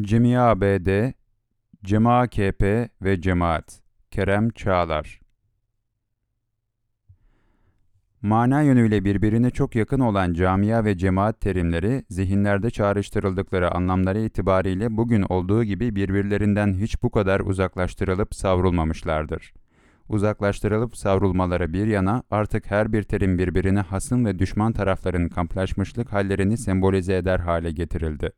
Cemiye ABD, Cema KP ve Cemaat, Kerem Çağlar. Mana yönüyle birbirine çok yakın olan camia ve cemaat terimleri, zihinlerde çağrıştırıldıkları anlamları itibariyle bugün olduğu gibi birbirlerinden hiç bu kadar uzaklaştırılıp savrulmamışlardır. Uzaklaştırılıp savrulmaları bir yana artık her bir terim birbirine hasım ve düşman tarafların kamplaşmışlık hallerini sembolize eder hale getirildi.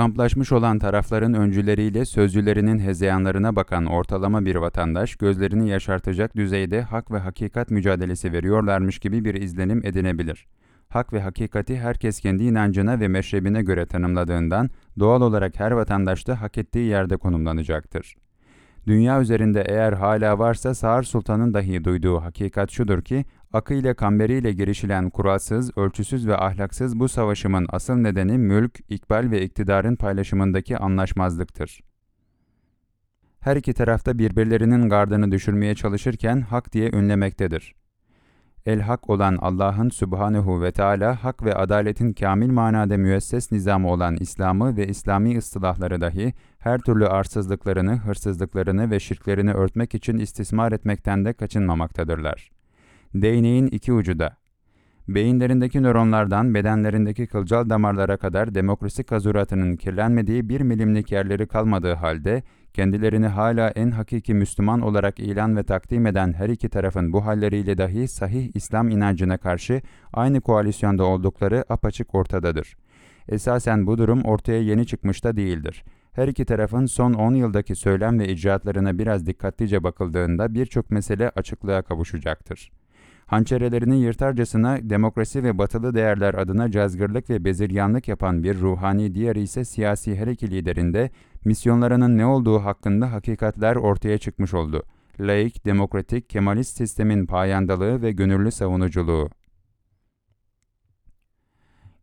Kamplaşmış olan tarafların öncüleriyle sözcülerinin hezeyanlarına bakan ortalama bir vatandaş, gözlerini yaşartacak düzeyde hak ve hakikat mücadelesi veriyorlarmış gibi bir izlenim edinebilir. Hak ve hakikati herkes kendi inancına ve meşrebine göre tanımladığından doğal olarak her vatandaş da hak ettiği yerde konumlanacaktır. Dünya üzerinde eğer hala varsa Sağır Sultan'ın dahi duyduğu hakikat şudur ki, akıyla kamberiyle girişilen kuralsız, ölçüsüz ve ahlaksız bu savaşımın asıl nedeni mülk, ikbal ve iktidarın paylaşımındaki anlaşmazlıktır. Her iki tarafta birbirlerinin gardını düşürmeye çalışırken hak diye ünlemektedir. El hak olan Allah'ın Subhanehu ve Teala hak ve adaletin kamil manada müesses nizamı olan İslam'ı ve İslami ıstılahları dahi her türlü arsızlıklarını, hırsızlıklarını ve şirklerini örtmek için istismar etmekten de kaçınmamaktadırlar. Değneğin iki ucu da. Beyinlerindeki nöronlardan bedenlerindeki kılcal damarlara kadar demokrasi kazuratının kirlenmediği bir milimlik yerleri kalmadığı halde, kendilerini hala en hakiki Müslüman olarak ilan ve takdim eden her iki tarafın bu halleriyle dahi sahih İslam inancına karşı aynı koalisyonda oldukları apaçık ortadadır. Esasen bu durum ortaya yeni çıkmış da değildir. Her iki tarafın son 10 yıldaki söylem ve icraatlarına biraz dikkatlice bakıldığında birçok mesele açıklığa kavuşacaktır hançerelerini yırtarcasına demokrasi ve batılı değerler adına cazgırlık ve beziryanlık yapan bir ruhani diğer ise siyasi her iki liderinde misyonlarının ne olduğu hakkında hakikatler ortaya çıkmış oldu. Laik, demokratik, kemalist sistemin payandalığı ve gönüllü savunuculuğu.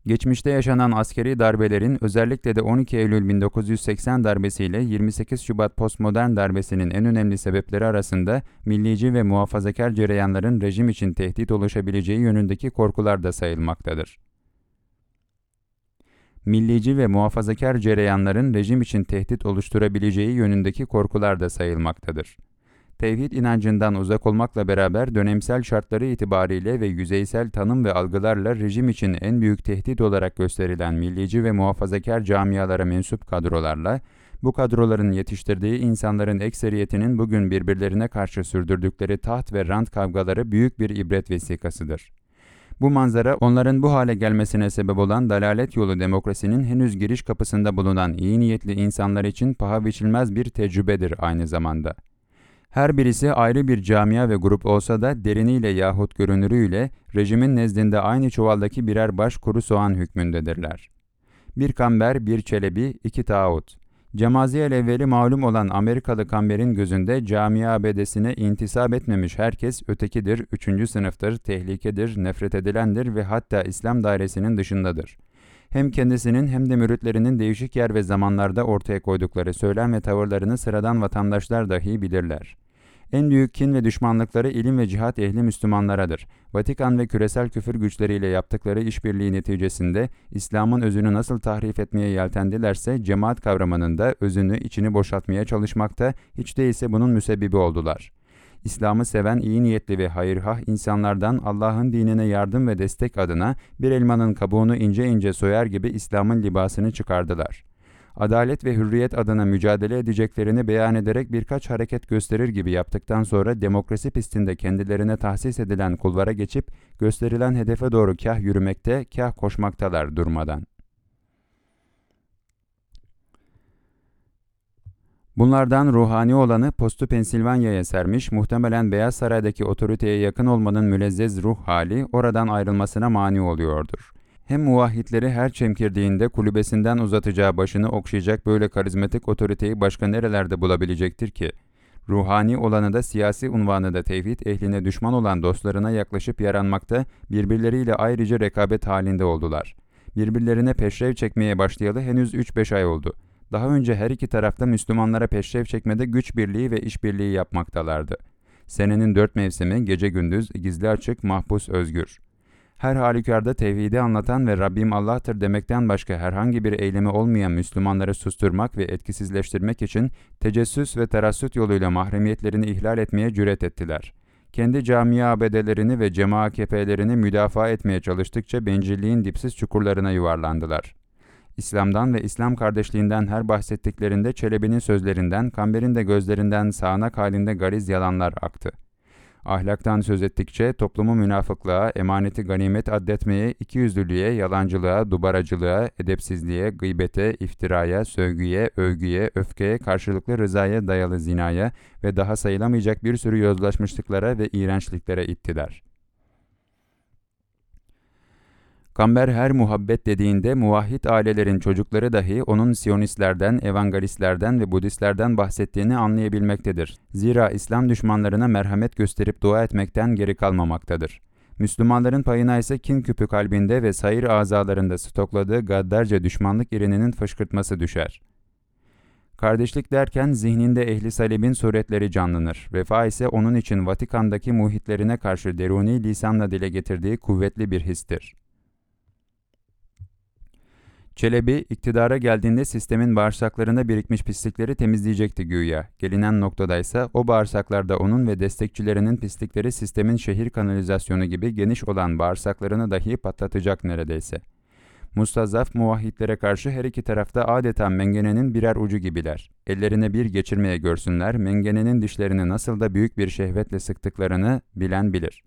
Geçmişte yaşanan askeri darbelerin özellikle de 12 Eylül 1980 darbesiyle 28 Şubat postmodern darbesinin en önemli sebepleri arasında millici ve muhafazakar cereyanların rejim için tehdit oluşabileceği yönündeki korkular da sayılmaktadır. Millici ve muhafazakar cereyanların rejim için tehdit oluşturabileceği yönündeki korkular da sayılmaktadır tevhid inancından uzak olmakla beraber dönemsel şartları itibariyle ve yüzeysel tanım ve algılarla rejim için en büyük tehdit olarak gösterilen millici ve muhafazakar camialara mensup kadrolarla, bu kadroların yetiştirdiği insanların ekseriyetinin bugün birbirlerine karşı sürdürdükleri taht ve rant kavgaları büyük bir ibret vesikasıdır. Bu manzara onların bu hale gelmesine sebep olan dalalet yolu demokrasinin henüz giriş kapısında bulunan iyi niyetli insanlar için paha biçilmez bir tecrübedir aynı zamanda. Her birisi ayrı bir camia ve grup olsa da deriniyle yahut görünürüyle rejimin nezdinde aynı çuvaldaki birer baş kuru soğan hükmündedirler. Bir kamber, bir çelebi, iki tağut. Cemaziyel evveli malum olan Amerikalı kamberin gözünde camia abedesine intisap etmemiş herkes ötekidir, üçüncü sınıftır, tehlikedir, nefret edilendir ve hatta İslam dairesinin dışındadır hem kendisinin hem de müritlerinin değişik yer ve zamanlarda ortaya koydukları söylem ve tavırlarını sıradan vatandaşlar dahi bilirler. En büyük kin ve düşmanlıkları ilim ve cihat ehli Müslümanlaradır. Vatikan ve küresel küfür güçleriyle yaptıkları işbirliği neticesinde İslam'ın özünü nasıl tahrif etmeye yeltendilerse cemaat kavramının da özünü içini boşaltmaya çalışmakta hiç değilse bunun müsebbibi oldular.'' İslam'ı seven iyi niyetli ve hayırhah insanlardan Allah'ın dinine yardım ve destek adına bir elmanın kabuğunu ince ince soyar gibi İslam'ın libasını çıkardılar. Adalet ve hürriyet adına mücadele edeceklerini beyan ederek birkaç hareket gösterir gibi yaptıktan sonra demokrasi pistinde kendilerine tahsis edilen kulvara geçip gösterilen hedefe doğru kah yürümekte, kah koşmaktalar durmadan. Bunlardan ruhani olanı postu Pensilvanya'ya sermiş, muhtemelen Beyaz Saray'daki otoriteye yakın olmanın mülezzez ruh hali oradan ayrılmasına mani oluyordur. Hem muvahhidleri her çemkirdiğinde kulübesinden uzatacağı başını okşayacak böyle karizmatik otoriteyi başka nerelerde bulabilecektir ki? Ruhani olanı da siyasi unvanı da tevhid ehline düşman olan dostlarına yaklaşıp yaranmakta, birbirleriyle ayrıca rekabet halinde oldular. Birbirlerine peşrev çekmeye başlayalı henüz 3-5 ay oldu.'' Daha önce her iki tarafta Müslümanlara peşrev çekmede güç birliği ve işbirliği yapmaktalardı. Senenin dört mevsimi gece gündüz, gizli açık, mahpus özgür. Her halükarda tevhidi anlatan ve Rabbim Allah'tır demekten başka herhangi bir eylemi olmayan Müslümanları susturmak ve etkisizleştirmek için tecessüs ve terassüt yoluyla mahremiyetlerini ihlal etmeye cüret ettiler. Kendi camia abedelerini ve cema kepelerini müdafaa etmeye çalıştıkça bencilliğin dipsiz çukurlarına yuvarlandılar. İslam'dan ve İslam kardeşliğinden her bahsettiklerinde Çelebi'nin sözlerinden, Kamber'in de gözlerinden sağanak halinde gariz yalanlar aktı. Ahlaktan söz ettikçe toplumu münafıklığa, emaneti ganimet addetmeye, ikiyüzlülüğe, yalancılığa, dubaracılığa, edepsizliğe, gıybete, iftiraya, sövgüye, övgüye, öfkeye, karşılıklı rızaya dayalı zinaya ve daha sayılamayacak bir sürü yozlaşmışlıklara ve iğrençliklere ittiler. Kamber her muhabbet dediğinde muvahhid ailelerin çocukları dahi onun Siyonistlerden, Evangelistlerden ve Budistlerden bahsettiğini anlayabilmektedir. Zira İslam düşmanlarına merhamet gösterip dua etmekten geri kalmamaktadır. Müslümanların payına ise kin küpü kalbinde ve sayır azalarında stokladığı gaddarca düşmanlık irininin fışkırtması düşer. Kardeşlik derken zihninde ehli salibin suretleri canlanır. Vefa ise onun için Vatikan'daki muhitlerine karşı deruni lisanla dile getirdiği kuvvetli bir histir. Çelebi iktidara geldiğinde sistemin bağırsaklarında birikmiş pislikleri temizleyecekti güya. Gelinen noktadaysa o bağırsaklarda onun ve destekçilerinin pislikleri sistemin şehir kanalizasyonu gibi geniş olan bağırsaklarını dahi patlatacak neredeyse. Mustazaf muvahhitlere karşı her iki tarafta adeta mengenenin birer ucu gibiler. Ellerine bir geçirmeye görsünler, mengenenin dişlerini nasıl da büyük bir şehvetle sıktıklarını bilen bilir.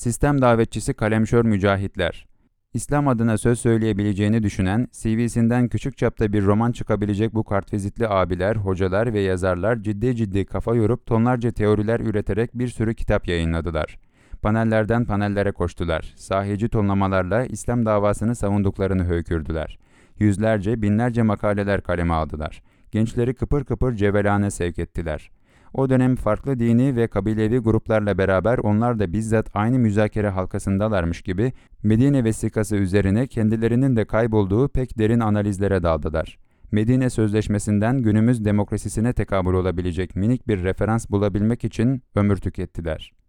Sistem davetçisi kalemşör mücahitler. İslam adına söz söyleyebileceğini düşünen, CV'sinden küçük çapta bir roman çıkabilecek bu kartvizitli abiler, hocalar ve yazarlar ciddi ciddi kafa yorup tonlarca teoriler üreterek bir sürü kitap yayınladılar. Panellerden panellere koştular. Sahici tonlamalarla İslam davasını savunduklarını höykürdüler. Yüzlerce, binlerce makaleler kaleme aldılar. Gençleri kıpır kıpır cevelane sevk ettiler.'' O dönem farklı dini ve kabilevi gruplarla beraber onlar da bizzat aynı müzakere halkasındalarmış gibi Medine vesikası üzerine kendilerinin de kaybolduğu pek derin analizlere daldılar. Medine Sözleşmesi'nden günümüz demokrasisine tekabül olabilecek minik bir referans bulabilmek için ömür tükettiler.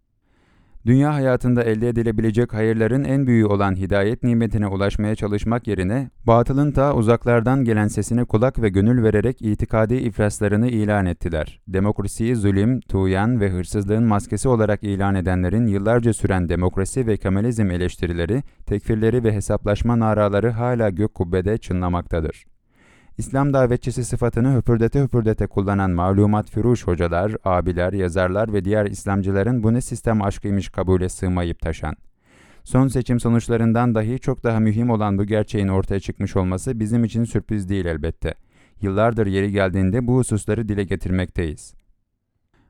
Dünya hayatında elde edilebilecek hayırların en büyüğü olan hidayet nimetine ulaşmaya çalışmak yerine, batılın ta uzaklardan gelen sesine kulak ve gönül vererek itikadi iflaslarını ilan ettiler. Demokrasiyi zulüm, tuğyan ve hırsızlığın maskesi olarak ilan edenlerin yıllarca süren demokrasi ve kemalizm eleştirileri, tekfirleri ve hesaplaşma naraları hala gök kubbede çınlamaktadır. İslam davetçisi sıfatını höpürdete höpürdete kullanan malumat firuş hocalar, abiler, yazarlar ve diğer İslamcıların bu ne sistem aşkıymış kabule sığmayıp taşan. Son seçim sonuçlarından dahi çok daha mühim olan bu gerçeğin ortaya çıkmış olması bizim için sürpriz değil elbette. Yıllardır yeri geldiğinde bu hususları dile getirmekteyiz.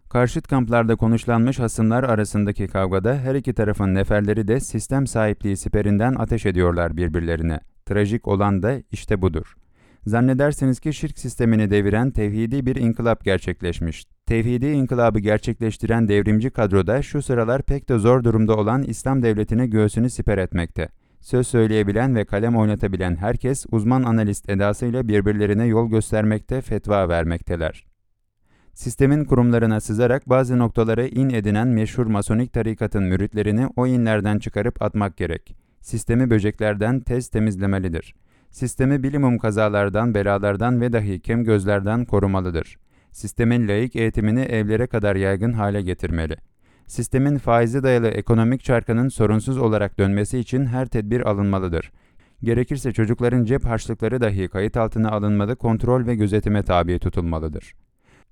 Karşıt kamplarda konuşlanmış hasımlar arasındaki kavgada her iki tarafın neferleri de sistem sahipliği siperinden ateş ediyorlar birbirlerine. Trajik olan da işte budur. Zannedersiniz ki şirk sistemini deviren tevhidi bir inkılap gerçekleşmiş. Tevhidi inkılabı gerçekleştiren devrimci kadroda şu sıralar pek de zor durumda olan İslam devletine göğsünü siper etmekte. Söz söyleyebilen ve kalem oynatabilen herkes uzman analist edasıyla birbirlerine yol göstermekte, fetva vermekteler. Sistemin kurumlarına sızarak bazı noktalara in edinen meşhur masonik tarikatın müritlerini o inlerden çıkarıp atmak gerek. Sistemi böceklerden tez temizlemelidir. Sistemi bilimum kazalardan, belalardan ve dahi kem gözlerden korumalıdır. Sistemin laik eğitimini evlere kadar yaygın hale getirmeli. Sistemin faizi dayalı ekonomik çarkının sorunsuz olarak dönmesi için her tedbir alınmalıdır. Gerekirse çocukların cep harçlıkları dahi kayıt altına alınmalı, kontrol ve gözetime tabi tutulmalıdır.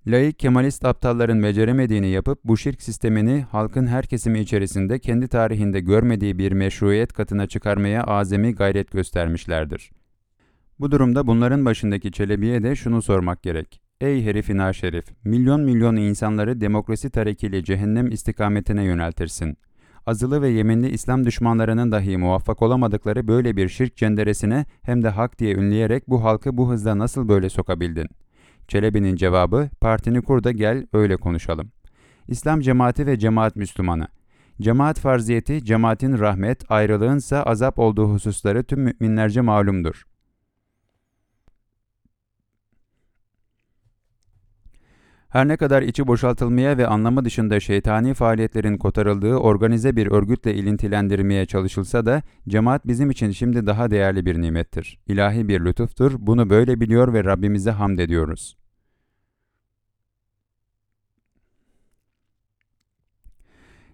Laik Kemalist aptalların beceremediğini yapıp bu şirk sistemini halkın her kesimi içerisinde kendi tarihinde görmediği bir meşruiyet katına çıkarmaya azami gayret göstermişlerdir. Bu durumda bunların başındaki Çelebi'ye de şunu sormak gerek. Ey herifin şerif, milyon milyon insanları demokrasi tarekiyle cehennem istikametine yöneltirsin. Azılı ve yeminli İslam düşmanlarının dahi muvaffak olamadıkları böyle bir şirk cenderesine hem de hak diye ünleyerek bu halkı bu hızla nasıl böyle sokabildin? Çelebi'nin cevabı, partini kur da gel öyle konuşalım. İslam cemaati ve cemaat Müslümanı. Cemaat farziyeti, cemaatin rahmet, ayrılığınsa azap olduğu hususları tüm müminlerce malumdur. Her ne kadar içi boşaltılmaya ve anlamı dışında şeytani faaliyetlerin kotarıldığı organize bir örgütle ilintilendirmeye çalışılsa da cemaat bizim için şimdi daha değerli bir nimettir. İlahi bir lütuftur. Bunu böyle biliyor ve Rabbimize hamd ediyoruz.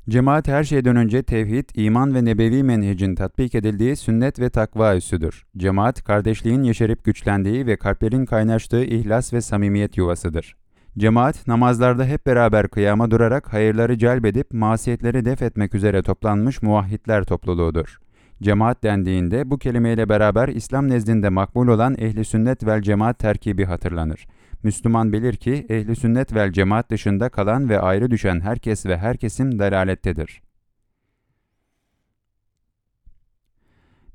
Cemaat her şeyden önce tevhid, iman ve nebevi menhecin tatbik edildiği sünnet ve takva üssüdür. Cemaat, kardeşliğin yeşerip güçlendiği ve kalplerin kaynaştığı ihlas ve samimiyet yuvasıdır. Cemaat, namazlarda hep beraber kıyama durarak hayırları celbedip masiyetleri def etmek üzere toplanmış muvahhidler topluluğudur. Cemaat dendiğinde bu kelimeyle beraber İslam nezdinde makbul olan ehli sünnet vel cemaat terkibi hatırlanır. Müslüman bilir ki ehli sünnet vel cemaat dışında kalan ve ayrı düşen herkes ve her kesim dalalettedir.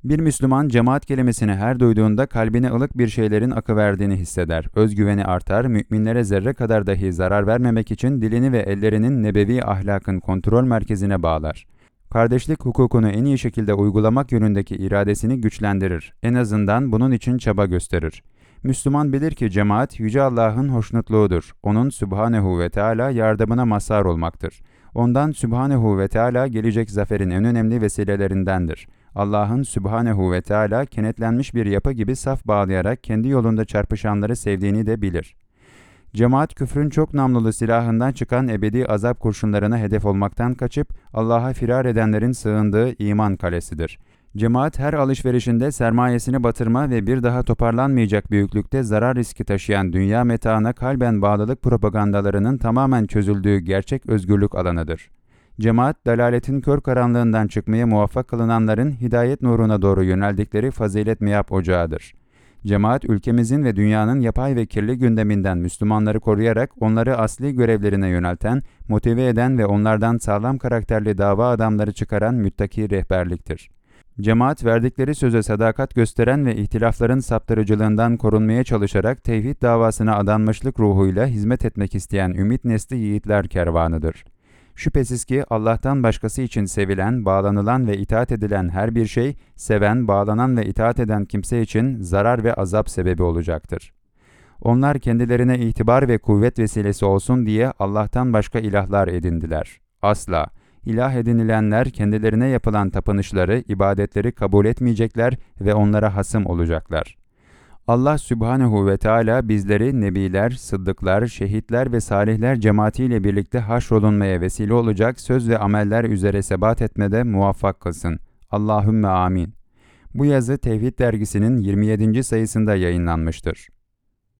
Bir Müslüman cemaat kelimesini her duyduğunda kalbine ılık bir şeylerin akıverdiğini hisseder. Özgüveni artar, müminlere zerre kadar dahi zarar vermemek için dilini ve ellerinin nebevi ahlakın kontrol merkezine bağlar. Kardeşlik hukukunu en iyi şekilde uygulamak yönündeki iradesini güçlendirir. En azından bunun için çaba gösterir. Müslüman bilir ki cemaat Yüce Allah'ın hoşnutluğudur. Onun Sübhanehu ve Teala yardımına mazhar olmaktır. Ondan Sübhanehu ve Teala gelecek zaferin en önemli vesilelerindendir. Allah'ın Sübhanehu ve Teala kenetlenmiş bir yapı gibi saf bağlayarak kendi yolunda çarpışanları sevdiğini de bilir. Cemaat küfrün çok namlulu silahından çıkan ebedi azap kurşunlarına hedef olmaktan kaçıp Allah'a firar edenlerin sığındığı iman kalesidir. Cemaat her alışverişinde sermayesini batırma ve bir daha toparlanmayacak büyüklükte zarar riski taşıyan dünya metaına kalben bağlılık propagandalarının tamamen çözüldüğü gerçek özgürlük alanıdır. Cemaat, dalaletin kör karanlığından çıkmaya muvaffak kılınanların hidayet nuruna doğru yöneldikleri fazilet meyap ocağıdır. Cemaat, ülkemizin ve dünyanın yapay ve kirli gündeminden Müslümanları koruyarak onları asli görevlerine yönelten, motive eden ve onlardan sağlam karakterli dava adamları çıkaran müttaki rehberliktir. Cemaat verdikleri söze sadakat gösteren ve ihtilafların saptırıcılığından korunmaya çalışarak tevhid davasına adanmışlık ruhuyla hizmet etmek isteyen ümit nesli yiğitler kervanıdır. Şüphesiz ki Allah'tan başkası için sevilen, bağlanılan ve itaat edilen her bir şey, seven, bağlanan ve itaat eden kimse için zarar ve azap sebebi olacaktır. Onlar kendilerine itibar ve kuvvet vesilesi olsun diye Allah'tan başka ilahlar edindiler. Asla! İlah edinilenler kendilerine yapılan tapınışları, ibadetleri kabul etmeyecekler ve onlara hasım olacaklar. Allah Sübhanehu ve Teala bizleri nebiler, sıddıklar, şehitler ve salihler cemaatiyle birlikte haşrolunmaya vesile olacak söz ve ameller üzere sebat etmede muvaffak kılsın. Allahümme amin. Bu yazı Tevhid dergisinin 27. sayısında yayınlanmıştır.